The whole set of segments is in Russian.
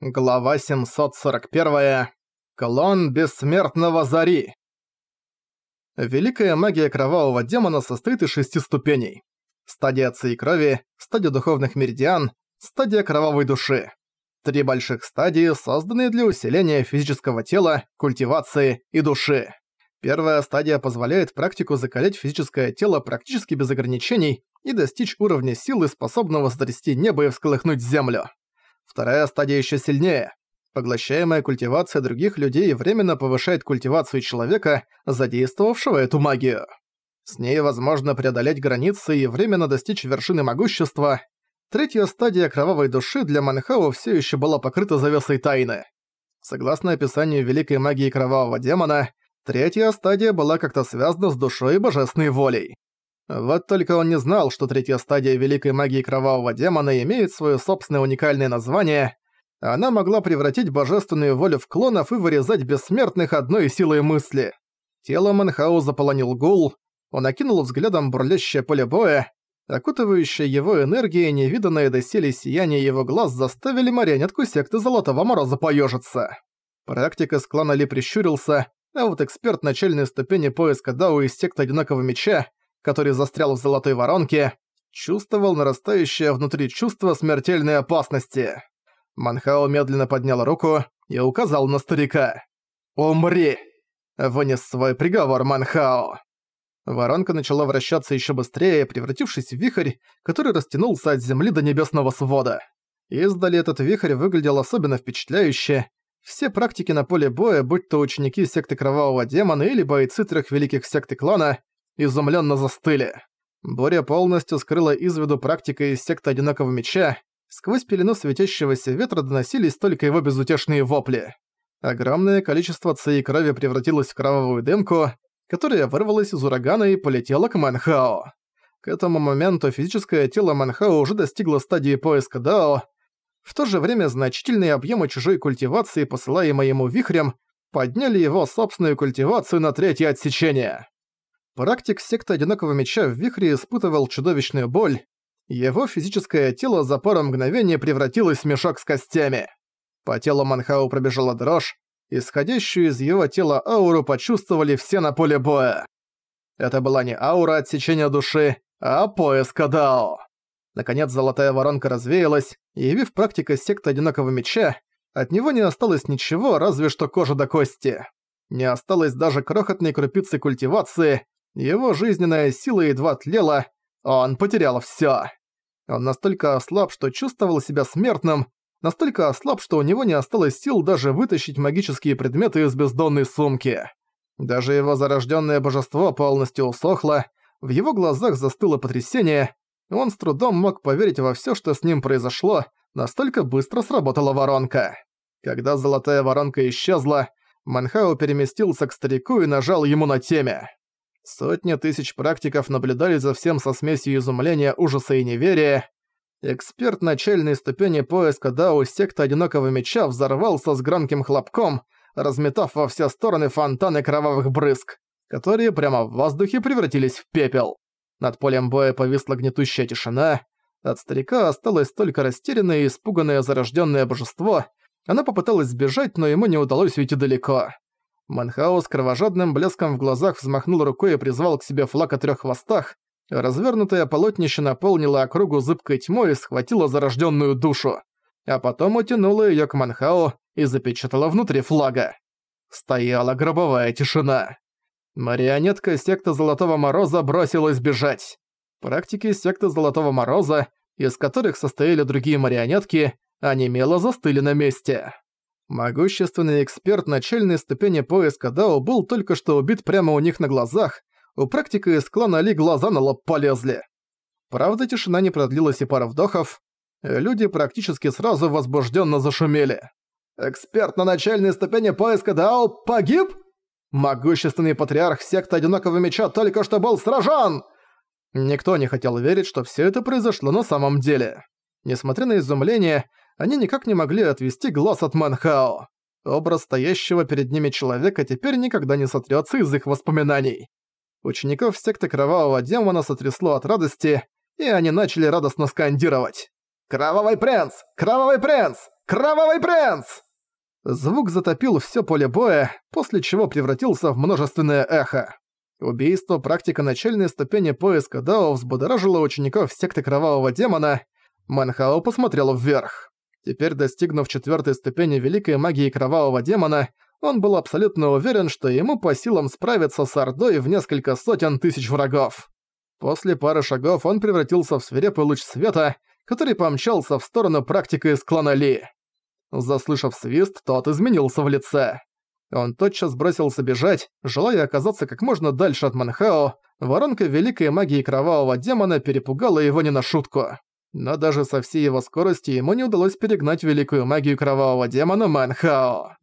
Глава 741. Клон Бессмертного Зари. Великая магия Кровавого Демона состоит из шести ступеней. Стадия Ци и Крови, стадия Духовных Меридиан, стадия Кровавой Души. Три больших стадии, созданные для усиления физического тела, культивации и души. Первая стадия позволяет практику закалять физическое тело практически без ограничений и достичь уровня силы, способного сотрясти небо и всколыхнуть землю. Вторая стадия еще сильнее. Поглощаемая культивация других людей временно повышает культивацию человека, задействовавшего эту магию. С ней возможно преодолеть границы и временно достичь вершины могущества. Третья стадия кровавой души для Манхао все еще была покрыта завесой тайны. Согласно описанию великой магии кровавого демона, третья стадия была как-то связана с душой и божественной волей. Вот только он не знал, что третья стадия великой магии кровавого демона имеет свое собственное уникальное название. Она могла превратить божественную волю в клонов и вырезать бессмертных одной силой мысли. Тело Манхау заполонил гул, он окинул взглядом бурлящее поле боя, окутывающая его энергия и невиданное доселе сияние его глаз заставили марионетку секты Золотого Мороза поёжиться. Практик из клана Ли прищурился, а вот эксперт начальной ступени поиска Дау из секты Одинокого Меча который застрял в золотой воронке, чувствовал нарастающее внутри чувство смертельной опасности. Манхао медленно поднял руку и указал на старика. «Умри!» – вынес свой приговор Манхао. Воронка начала вращаться еще быстрее, превратившись в вихрь, который растянулся от земли до небесного свода. Издали этот вихрь выглядел особенно впечатляюще. Все практики на поле боя, будь то ученики секты Кровавого Демона или бойцы трех великих секты клана, изумленно застыли. Боря полностью скрыла из виду практика из секты Одинокого Меча, сквозь пелену светящегося ветра доносились только его безутешные вопли. Огромное количество ци и крови превратилось в кровавую дымку, которая вырвалась из урагана и полетела к Манхао. К этому моменту физическое тело Манхао уже достигло стадии поиска Дао, в то же время значительные объемы чужой культивации, посылаемой ему вихрем, подняли его собственную культивацию на третье отсечение. Практик секты Одинокого Меча в Вихре испытывал чудовищную боль. Его физическое тело за пару мгновений превратилось в мешок с костями. По телу Манхау пробежала дрожь, исходящую из его тела ауру почувствовали все на поле боя. Это была не аура отсечения души, а поиск Дао. Наконец золотая воронка развеялась, явив практика секты Одинокого Меча, от него не осталось ничего, разве что кожа до кости. Не осталось даже крохотной крупицы культивации, его жизненная сила едва тлела, он потерял всё. Он настолько ослаб, что чувствовал себя смертным, настолько ослаб, что у него не осталось сил даже вытащить магические предметы из бездонной сумки. Даже его зарожденное божество полностью усохло, в его глазах застыло потрясение, он с трудом мог поверить во всё, что с ним произошло, настолько быстро сработала воронка. Когда золотая воронка исчезла, Манхао переместился к старику и нажал ему на теме. Сотни тысяч практиков наблюдали за всем со смесью изумления, ужаса и неверия. Эксперт начальной ступени поиска Дао секта Одинокого Меча взорвался с громким хлопком, разметав во все стороны фонтаны кровавых брызг, которые прямо в воздухе превратились в пепел. Над полем боя повисла гнетущая тишина. От старика осталось только растерянное и испуганное зарожденное божество. Оно попыталось сбежать, но ему не удалось уйти далеко. Манхаус с кровожадным блеском в глазах взмахнул рукой и призвал к себе флаг о трёх хвостах. Развернутое полотнище наполнило округу зыбкой тьмой и схватило зарожденную душу. А потом утянуло её к Манхао и запечатало внутри флага. Стояла гробовая тишина. Марионетка секты Золотого Мороза бросилась бежать. Практики секты Золотого Мороза, из которых состояли другие марионетки, онемело застыли на месте. Могущественный эксперт начальной ступени поиска Дао был только что убит прямо у них на глазах, у практика из клана Ли глаза на лоб полезли. Правда, тишина не продлилась и пара вдохов. Люди практически сразу возбужденно зашумели. «Эксперт на начальной ступени поиска Дао погиб? Могущественный патриарх секты Одинокого Меча только что был сражен!» Никто не хотел верить, что все это произошло на самом деле. Несмотря на изумление, они никак не могли отвести глаз от Манхао. Образ стоящего перед ними человека теперь никогда не сотрется из их воспоминаний. Учеников секты Кровавого Демона сотрясло от радости, и они начали радостно скандировать. «Кровавый принц! Кровавый принц! Кровавый принц!» Звук затопил все поле боя, после чего превратился в множественное эхо. Убийство практика начальной ступени поиска Дао взбудоражило учеников секты Кровавого Демона. Манхао посмотрел вверх. Теперь, достигнув четвертой ступени Великой Магии Кровавого Демона, он был абсолютно уверен, что ему по силам справиться с Ордой в несколько сотен тысяч врагов. После пары шагов он превратился в свирепый луч света, который помчался в сторону практика из клана Ли. Заслышав свист, тот изменился в лице. Он тотчас бросился бежать, желая оказаться как можно дальше от Манхао. Воронка великой магии кровавого демона перепугала его не на шутку. Но даже со всей его скоростью ему не удалось перегнать великую магию кровавого демона Манхао.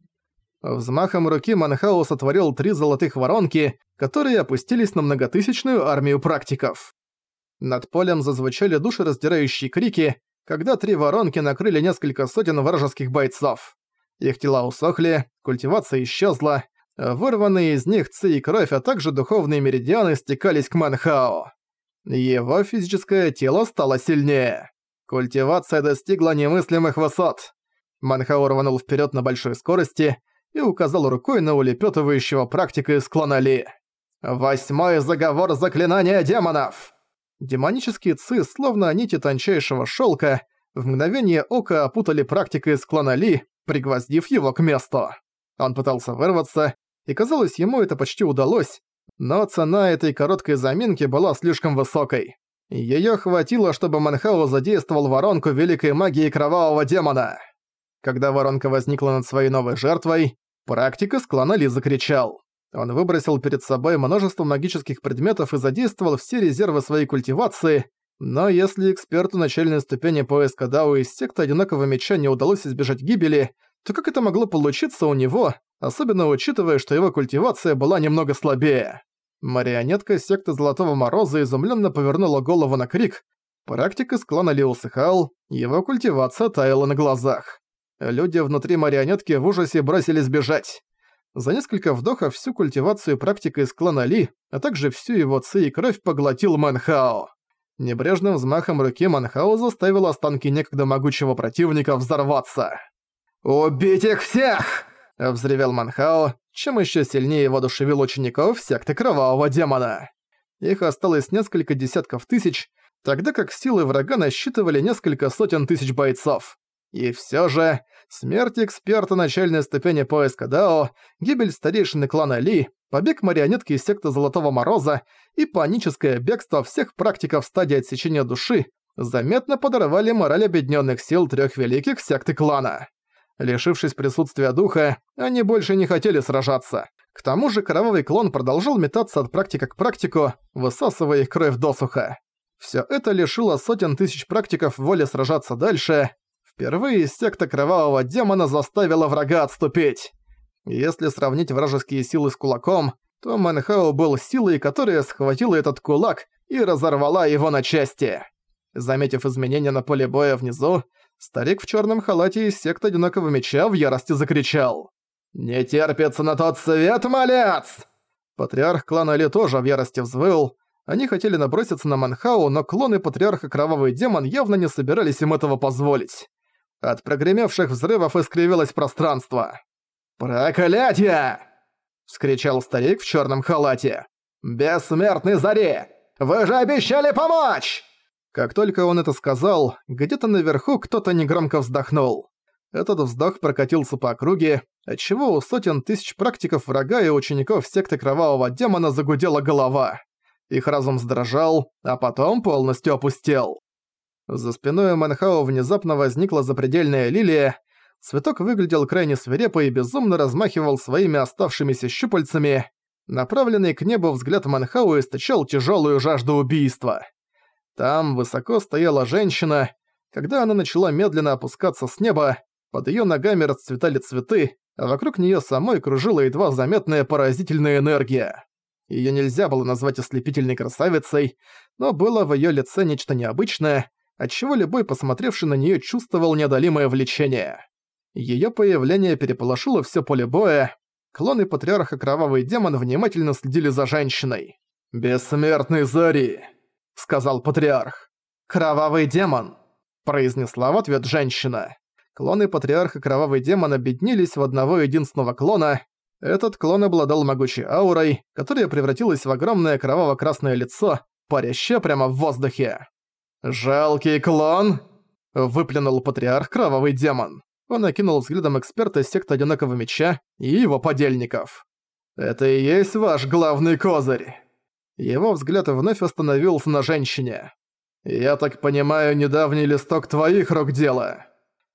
Взмахом руки Манхао сотворил три золотых воронки, которые опустились на многотысячную армию практиков. Над полем зазвучали душераздирающие крики, когда три воронки накрыли несколько сотен вражеских бойцов. Их тела усохли, культивация исчезла, вырванные из них ци и кровь, а также духовные меридианы стекались к Манхао. Его физическое тело стало сильнее. Культивация достигла немыслимых высот. Манхао рванул вперед на большой скорости и указал рукой на улепетывающего практика из клана Ли. «Восьмой заговор заклинания демонов!» Демонические ци, словно нити тончайшего шелка, в мгновение ока опутали практика из клана Ли, пригвоздив его к месту. Он пытался вырваться, и казалось, ему это почти удалось, но цена этой короткой заминки была слишком высокой. Её хватило, чтобы Манхао задействовал воронку великой магии кровавого демона. Когда воронка возникла над своей новой жертвой, практик из клана Ли закричал. Он выбросил перед собой множество магических предметов и задействовал все резервы своей культивации, но если эксперту начальной ступени поиска Дао из секты Одинокого Меча не удалось избежать гибели, то как это могло получиться у него, особенно учитывая, что его культивация была немного слабее? Марионетка секты Золотого Мороза изумленно повернула голову на крик. Практик из клана Ли усыхал, его культивация таяла на глазах. Люди внутри марионетки в ужасе бросились бежать. За несколько вдохов всю культивацию практика из клана Ли, а также всю его ци и кровь поглотил Манхао. Небрежным взмахом руки Манхао заставил останки некогда могучего противника взорваться. «Убить их всех!» – взревел Манхао, чем еще сильнее воодушевил учеников секты Кровавого Демона. Их осталось несколько десятков тысяч, тогда как силы врага насчитывали несколько сотен тысяч бойцов. И все же, смерть эксперта начальной ступени поиска Дао, гибель старейшины клана Ли, побег марионетки из секты Золотого Мороза и паническое бегство всех практиков стадии отсечения души заметно подорвали мораль объединенных сил трех великих секты клана. Лишившись присутствия духа, они больше не хотели сражаться. К тому же кровавый клон продолжал метаться от практика к практику, высасывая их кровь досуха. Все это лишило сотен тысяч практиков воли сражаться дальше. Впервые секта кровавого демона заставила врага отступить. Если сравнить вражеские силы с кулаком, то Манхао был силой, которая схватила этот кулак и разорвала его на части. Заметив изменения на поле боя внизу, старик в черном халате из секты Одинокого Меча в ярости закричал. «Не терпится на тот свет, малец!» Патриарх клана Ли тоже в ярости взвыл. Они хотели наброситься на Манхау, но клоны Патриарха Кровавый Демон явно не собирались им этого позволить. От прогремевших взрывов искривилось пространство. «Проклятие!» — вскричал старик в черном халате. «Бессмертный Зари! Вы же обещали помочь!» Как только он это сказал, где-то наверху кто-то негромко вздохнул. Этот вздох прокатился по округе, отчего у сотен тысяч практиков врага и учеников секты Кровавого Демона загудела голова. Их разум сдрожал, а потом полностью опустел. За спиной Манхао внезапно возникла запредельная лилия, Цветок выглядел крайне свирепо и безумно размахивал своими оставшимися щупальцами. Направленный к небу взгляд Манхау источал тяжелую жажду убийства. Там высоко стояла женщина. Когда она начала медленно опускаться с неба, под ее ногами расцветали цветы, а вокруг нее самой кружила едва заметная поразительная энергия. Ее нельзя было назвать ослепительной красавицей, но было в ее лице нечто необычное, отчего любой посмотревший на нее чувствовал неодолимое влечение. Её появление переполошило всё поле боя. Клоны Патриарха Кровавый Демон внимательно следили за женщиной. «Бессмертный Зари!» — сказал Патриарх. «Кровавый Демон!» — произнесла в ответ женщина. Клоны Патриарха Кровавый Демон объединились в одного единственного клона. Этот клон обладал могучей аурой, которая превратилась в огромное кроваво-красное лицо, парящее прямо в воздухе. «Жалкий клон!» – выплюнул Патриарх Кровавый Демон. Он окинул взглядом эксперта секты Одинокого Меча и его подельников. «Это и есть ваш главный козырь!» Его взгляд вновь остановился на женщине. «Я так понимаю, недавний листок твоих рук дело?»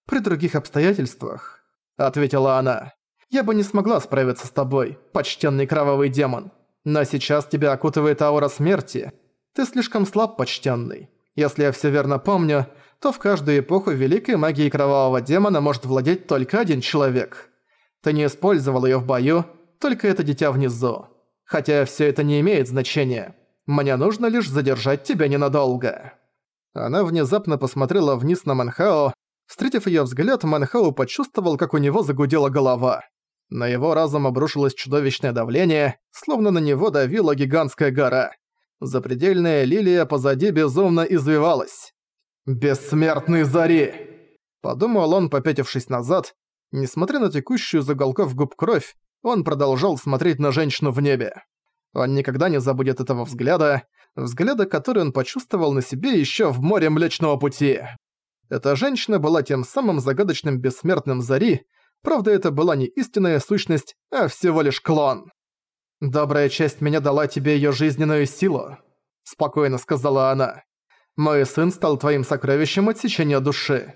«При других обстоятельствах», — ответила она, — «я бы не смогла справиться с тобой, почтенный кровавый демон. Но сейчас тебя окутывает аура смерти. Ты слишком слаб, почтенный. Если я все верно помню, то в каждую эпоху великой магии кровавого демона может владеть только один человек. Ты не использовал ее в бою, только это дитя внизу. Хотя все это не имеет значения. Мне нужно лишь задержать тебя ненадолго». Она внезапно посмотрела вниз на Манхао, Встретив её взгляд, Манхау почувствовал, как у него загудела голова. На его разум обрушилось чудовищное давление, словно на него давила гигантская гора. Запредельная лилия позади безумно извивалась. «Бессмертный Зари!» Подумал он, попятившись назад. Несмотря на текущую за уголков губ кровь, он продолжал смотреть на женщину в небе. Он никогда не забудет этого взгляда, взгляда, который он почувствовал на себе ещё в море Млечного Пути. Эта женщина была тем самым загадочным бессмертным Зари, правда это была не истинная сущность, а всего лишь клон. «Добрая часть меня дала тебе её жизненную силу», — спокойно сказала она. «Мой сын стал твоим сокровищем отсечения души.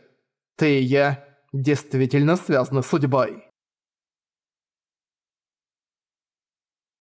Ты и я действительно связаны судьбой».